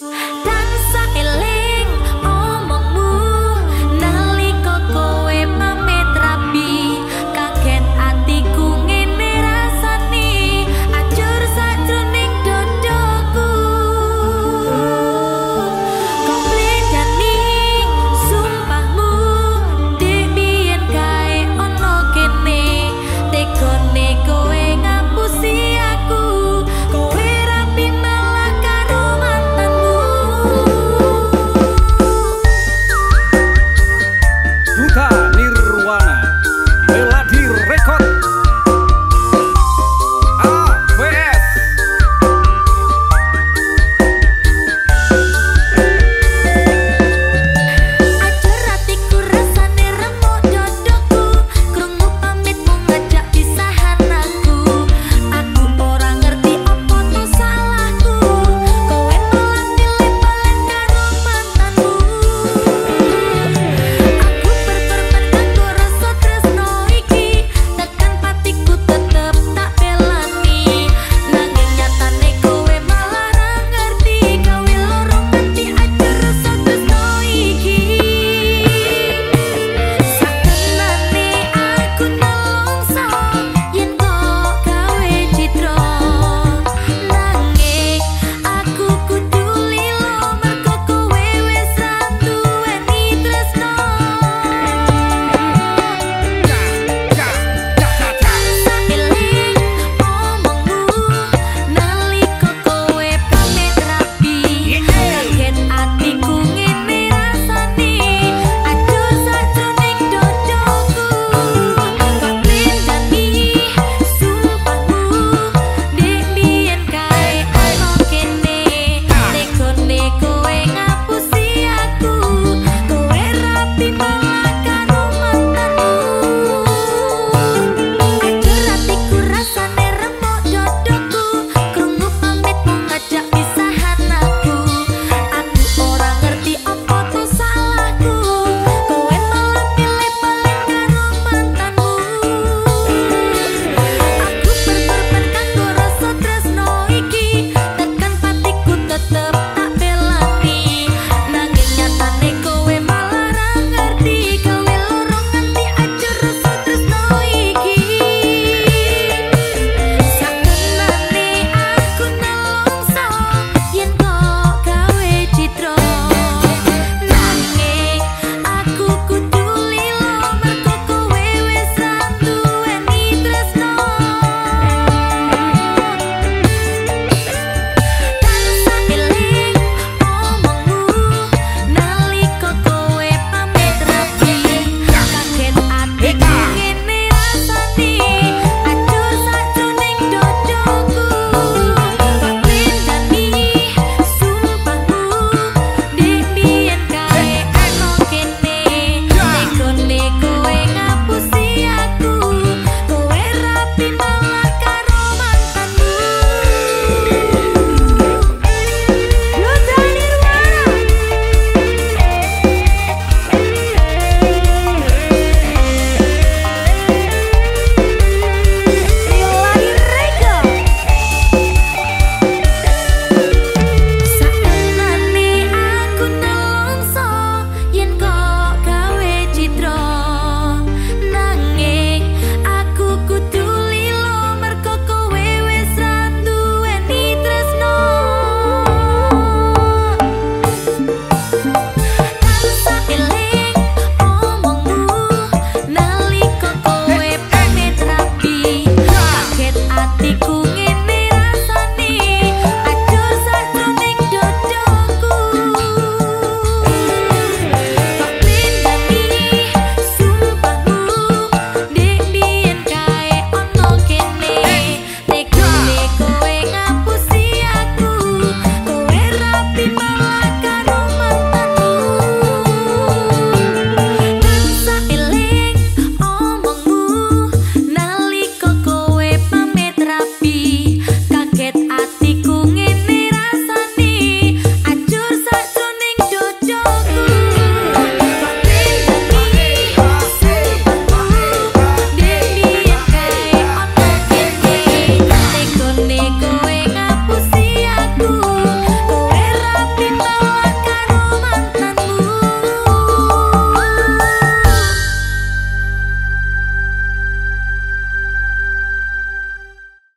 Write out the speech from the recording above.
Oh,